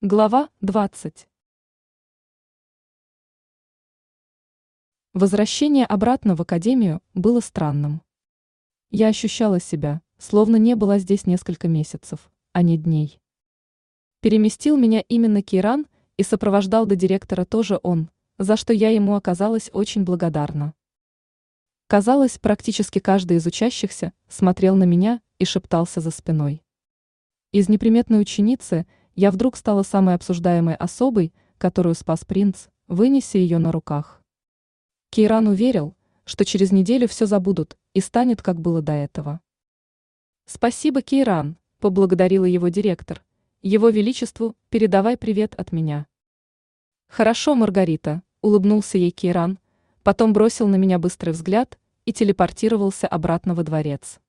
Глава 20. Возвращение обратно в академию было странным. Я ощущала себя, словно не была здесь несколько месяцев, а не дней. Переместил меня именно Киран и сопровождал до директора тоже он, за что я ему оказалась очень благодарна. Казалось, практически каждый из учащихся смотрел на меня и шептался за спиной. Из неприметной ученицы – я вдруг стала самой обсуждаемой особой, которую спас принц, вынеся ее на руках. Кейран уверил, что через неделю все забудут и станет, как было до этого. «Спасибо, Кейран», – поблагодарила его директор. «Его Величеству передавай привет от меня». «Хорошо, Маргарита», – улыбнулся ей Кейран, потом бросил на меня быстрый взгляд и телепортировался обратно во дворец.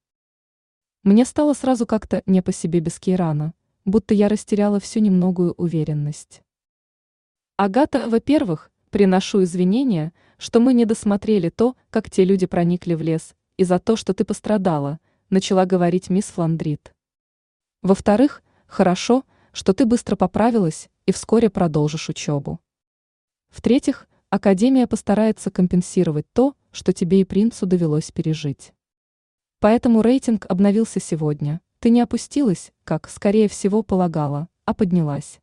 Мне стало сразу как-то не по себе без Кейрана будто я растеряла всю немногую уверенность. Агата, во-первых, приношу извинения, что мы не досмотрели то, как те люди проникли в лес, и за то, что ты пострадала, начала говорить мисс Фландрит. Во-вторых, хорошо, что ты быстро поправилась и вскоре продолжишь учебу. В-третьих, Академия постарается компенсировать то, что тебе и принцу довелось пережить. Поэтому рейтинг обновился сегодня – ты не опустилась, как, скорее всего, полагала, а поднялась.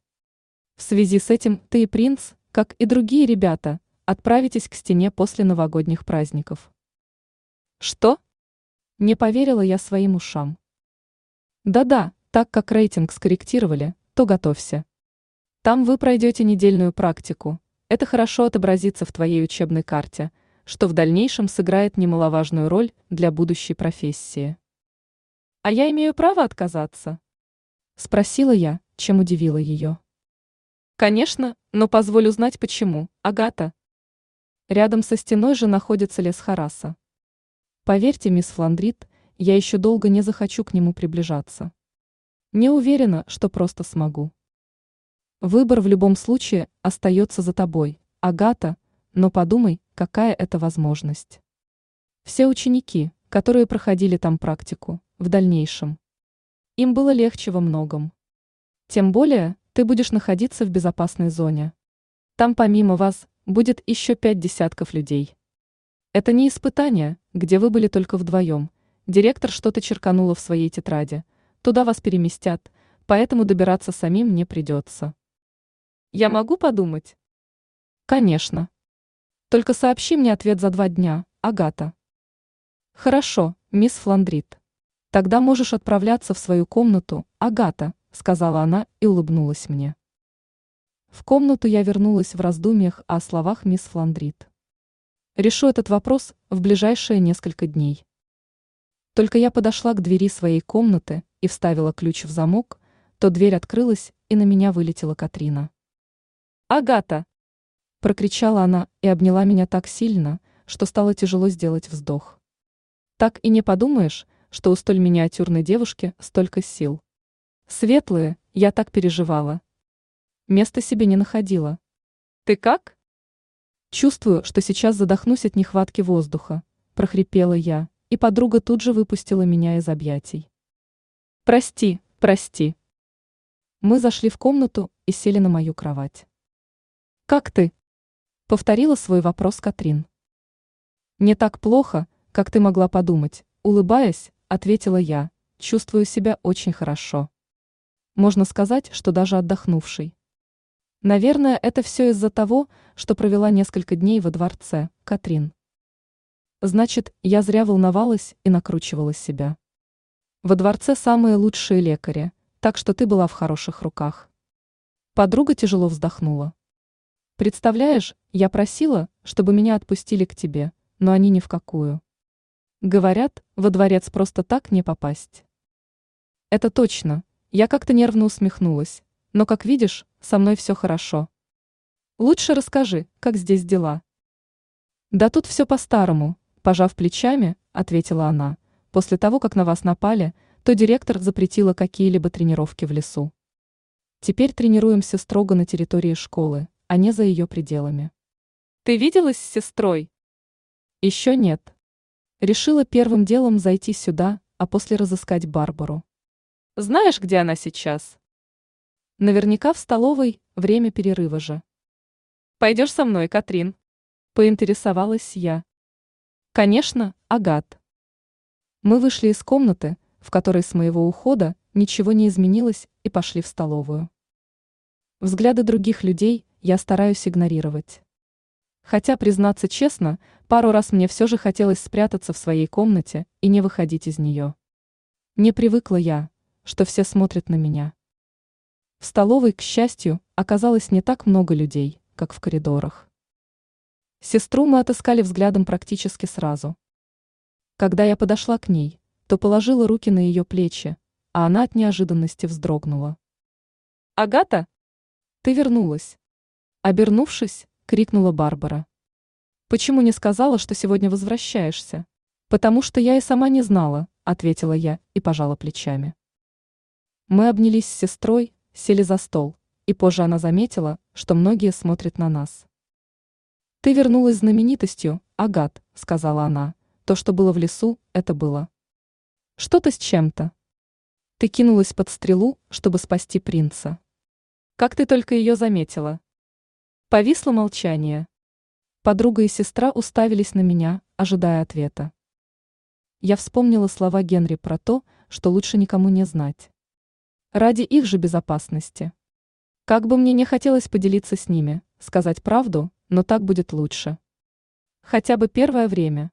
В связи с этим ты и принц, как и другие ребята, отправитесь к стене после новогодних праздников. Что? Не поверила я своим ушам. Да-да, так как рейтинг скорректировали, то готовься. Там вы пройдете недельную практику. Это хорошо отобразится в твоей учебной карте, что в дальнейшем сыграет немаловажную роль для будущей профессии. А я имею право отказаться? Спросила я, чем удивила ее. Конечно, но позволю знать почему, Агата. Рядом со стеной же находится лес Хараса. Поверьте, мисс Фландрит, я еще долго не захочу к нему приближаться. Не уверена, что просто смогу. Выбор в любом случае остается за тобой, Агата, но подумай, какая это возможность. Все ученики, которые проходили там практику, в дальнейшем. Им было легче во многом. Тем более, ты будешь находиться в безопасной зоне. Там помимо вас будет еще пять десятков людей. Это не испытание, где вы были только вдвоем. Директор что-то черканула в своей тетради. Туда вас переместят, поэтому добираться самим не придется. Я могу подумать? Конечно. Только сообщи мне ответ за два дня, Агата. Хорошо, мисс Фландрит. Тогда можешь отправляться в свою комнату, Агата, сказала она и улыбнулась мне. В комнату я вернулась в раздумьях о словах мисс Фландрит. Решу этот вопрос в ближайшие несколько дней. Только я подошла к двери своей комнаты и вставила ключ в замок, то дверь открылась, и на меня вылетела Катрина. «Агата!» – прокричала она и обняла меня так сильно, что стало тяжело сделать вздох. Так и не подумаешь, что у столь миниатюрной девушки столько сил. Светлые, я так переживала. Места себе не находила. Ты как? Чувствую, что сейчас задохнусь от нехватки воздуха, прохрипела я, и подруга тут же выпустила меня из объятий. Прости, прости. Мы зашли в комнату и сели на мою кровать. Как ты? Повторила свой вопрос Катрин. Не так плохо, как ты могла подумать, улыбаясь, ответила я, чувствую себя очень хорошо. Можно сказать, что даже отдохнувший. Наверное, это все из-за того, что провела несколько дней во дворце, Катрин. Значит, я зря волновалась и накручивала себя. Во дворце самые лучшие лекари, так что ты была в хороших руках. Подруга тяжело вздохнула. Представляешь, я просила, чтобы меня отпустили к тебе, но они ни в какую. Говорят, во дворец просто так не попасть. Это точно. Я как-то нервно усмехнулась. Но, как видишь, со мной все хорошо. Лучше расскажи, как здесь дела. Да тут все по-старому, пожав плечами, ответила она. После того, как на вас напали, то директор запретила какие-либо тренировки в лесу. Теперь тренируемся строго на территории школы, а не за ее пределами. Ты виделась с сестрой? Еще нет. Решила первым делом зайти сюда, а после разыскать Барбару. Знаешь, где она сейчас? Наверняка в столовой время перерыва же. Пойдешь со мной, Катрин? Поинтересовалась я. Конечно, Агат. Мы вышли из комнаты, в которой с моего ухода ничего не изменилось, и пошли в столовую. Взгляды других людей я стараюсь игнорировать. Хотя, признаться честно, пару раз мне все же хотелось спрятаться в своей комнате и не выходить из нее. Не привыкла я, что все смотрят на меня. В столовой, к счастью, оказалось не так много людей, как в коридорах. Сестру мы отыскали взглядом практически сразу. Когда я подошла к ней, то положила руки на ее плечи, а она от неожиданности вздрогнула. «Агата, ты вернулась!» Обернувшись, крикнула Барбара. «Почему не сказала, что сегодня возвращаешься?» «Потому что я и сама не знала», ответила я и пожала плечами. Мы обнялись с сестрой, сели за стол, и позже она заметила, что многие смотрят на нас. «Ты вернулась знаменитостью, Агат», — сказала она. «То, что было в лесу, это было. Что-то с чем-то. Ты кинулась под стрелу, чтобы спасти принца. Как ты только ее заметила?» Повисло молчание. Подруга и сестра уставились на меня, ожидая ответа. Я вспомнила слова Генри про то, что лучше никому не знать. Ради их же безопасности. Как бы мне не хотелось поделиться с ними, сказать правду, но так будет лучше. Хотя бы первое время.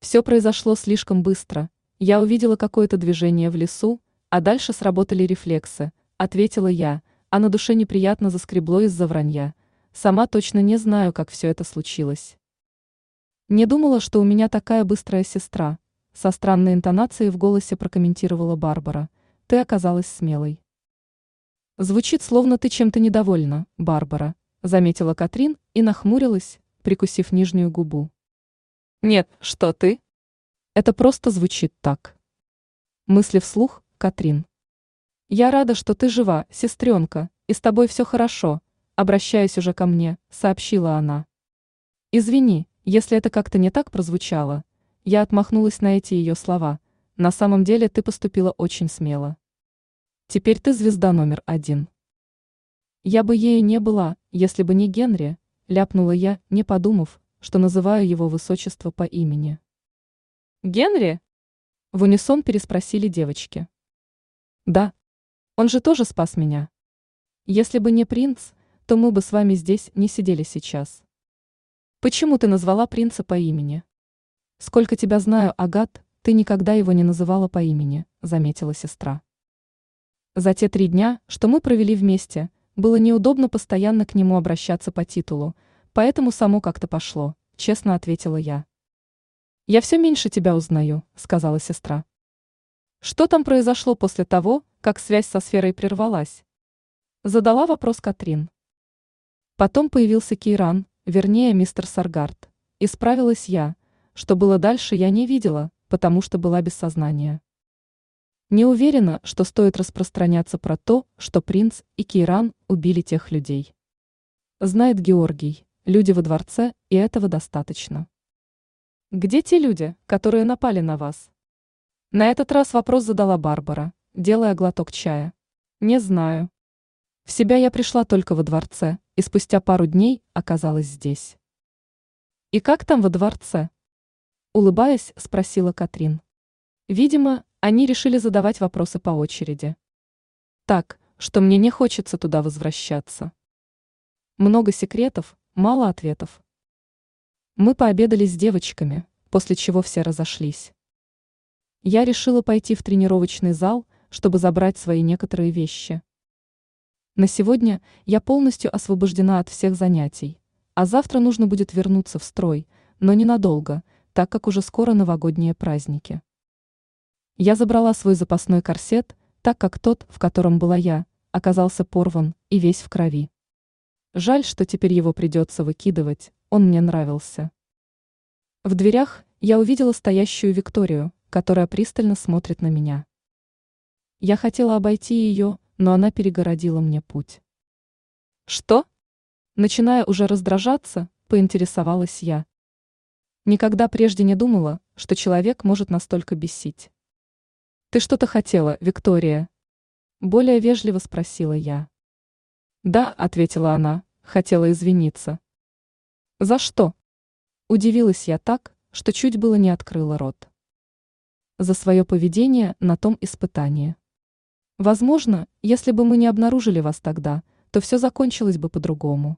Все произошло слишком быстро. Я увидела какое-то движение в лесу, а дальше сработали рефлексы, ответила я, а на душе неприятно заскребло из-за вранья. Сама точно не знаю, как все это случилось. Не думала, что у меня такая быстрая сестра. Со странной интонацией в голосе прокомментировала Барбара. Ты оказалась смелой. Звучит, словно ты чем-то недовольна, Барбара, заметила Катрин и нахмурилась, прикусив нижнюю губу. Нет, что ты? Это просто звучит так. Мысли вслух, Катрин. Я рада, что ты жива, сестренка, и с тобой все хорошо, обращаясь уже ко мне, сообщила она. Извини, если это как-то не так прозвучало, я отмахнулась на эти ее слова. На самом деле ты поступила очень смело. Теперь ты звезда номер один. Я бы ею не была, если бы не Генри, ляпнула я, не подумав, что называю его высочество по имени. Генри? В унисон переспросили девочки. Да. Он же тоже спас меня. Если бы не принц, то мы бы с вами здесь не сидели сейчас. Почему ты назвала принца по имени? Сколько тебя знаю, Агат, ты никогда его не называла по имени, заметила сестра. За те три дня, что мы провели вместе, было неудобно постоянно к нему обращаться по титулу, поэтому само как-то пошло, честно ответила я. Я все меньше тебя узнаю, сказала сестра. Что там произошло после того, как связь со сферой прервалась? Задала вопрос Катрин. Потом появился Кейран, вернее мистер Саргард. Исправилась я, что было дальше я не видела, потому что была без сознания. Не уверена, что стоит распространяться про то, что принц и Кейран убили тех людей. Знает Георгий, люди во дворце, и этого достаточно. Где те люди, которые напали на вас? На этот раз вопрос задала Барбара, делая глоток чая. Не знаю. В себя я пришла только во дворце, и спустя пару дней оказалась здесь. «И как там во дворце?» Улыбаясь, спросила Катрин. Видимо, они решили задавать вопросы по очереди. Так, что мне не хочется туда возвращаться. Много секретов, мало ответов. Мы пообедали с девочками, после чего все разошлись. Я решила пойти в тренировочный зал, чтобы забрать свои некоторые вещи. На сегодня я полностью освобождена от всех занятий, а завтра нужно будет вернуться в строй, но ненадолго, так как уже скоро новогодние праздники. Я забрала свой запасной корсет, так как тот, в котором была я, оказался порван и весь в крови. Жаль, что теперь его придется выкидывать, он мне нравился. В дверях я увидела стоящую Викторию, которая пристально смотрит на меня. Я хотела обойти ее, но она перегородила мне путь. «Что?» Начиная уже раздражаться, поинтересовалась я. Никогда прежде не думала, что человек может настолько бесить. «Ты что-то хотела, Виктория?» Более вежливо спросила я. Да, ответила она, хотела извиниться. За что? Удивилась я так, что чуть было не открыла рот. За свое поведение на том испытании. Возможно, если бы мы не обнаружили вас тогда, то все закончилось бы по-другому.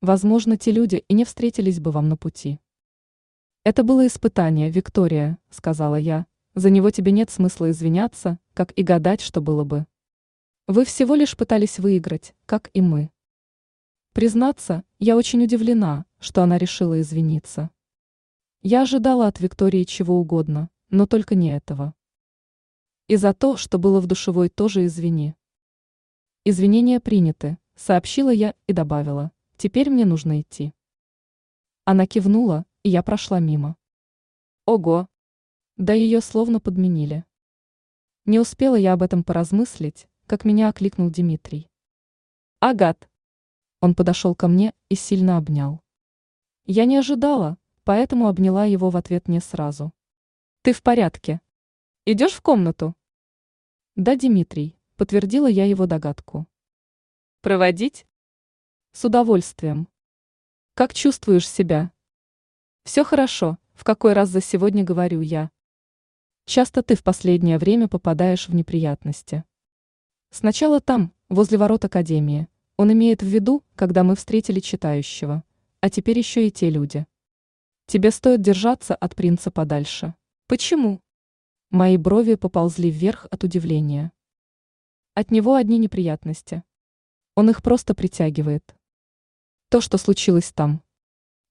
Возможно, те люди и не встретились бы вам на пути. Это было испытание, Виктория, сказала я. За него тебе нет смысла извиняться, как и гадать, что было бы. Вы всего лишь пытались выиграть, как и мы. Признаться, я очень удивлена, что она решила извиниться. Я ожидала от Виктории чего угодно, но только не этого. И за то, что было в душевой, тоже извини. Извинения приняты, сообщила я и добавила. Теперь мне нужно идти. Она кивнула, и я прошла мимо. Ого! Да ее словно подменили. Не успела я об этом поразмыслить, как меня окликнул Дмитрий. Агат! Он подошел ко мне и сильно обнял. Я не ожидала, поэтому обняла его в ответ не сразу. Ты в порядке? Идешь в комнату? Да, Дмитрий, подтвердила я его догадку. Проводить? С удовольствием. Как чувствуешь себя? Все хорошо, в какой раз за сегодня говорю я. Часто ты в последнее время попадаешь в неприятности. Сначала там, возле ворот Академии, он имеет в виду, когда мы встретили читающего, а теперь еще и те люди. Тебе стоит держаться от принца подальше. Почему? Мои брови поползли вверх от удивления. От него одни неприятности. Он их просто притягивает. То, что случилось там,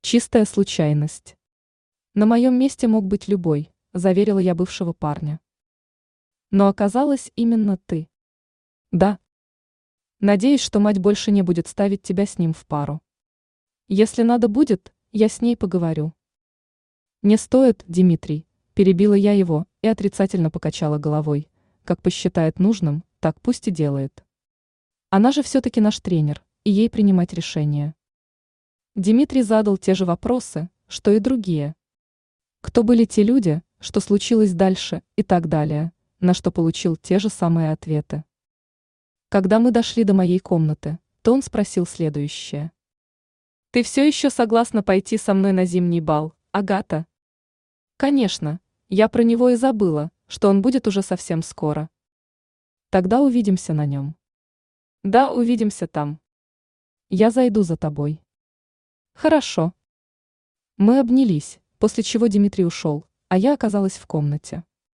Чистая случайность. На моем месте мог быть любой, заверила я бывшего парня. Но оказалось именно ты. Да. Надеюсь, что мать больше не будет ставить тебя с ним в пару. Если надо будет, я с ней поговорю. Не стоит, Дмитрий, перебила я его и отрицательно покачала головой. Как посчитает нужным, так пусть и делает. Она же все-таки наш тренер, и ей принимать решения. Дмитрий задал те же вопросы, что и другие. Кто были те люди, что случилось дальше и так далее, на что получил те же самые ответы. Когда мы дошли до моей комнаты, то он спросил следующее. «Ты все еще согласна пойти со мной на зимний бал, Агата?» «Конечно, я про него и забыла, что он будет уже совсем скоро. Тогда увидимся на нем». «Да, увидимся там. Я зайду за тобой». Хорошо. Мы обнялись, после чего Дмитрий ушел, а я оказалась в комнате.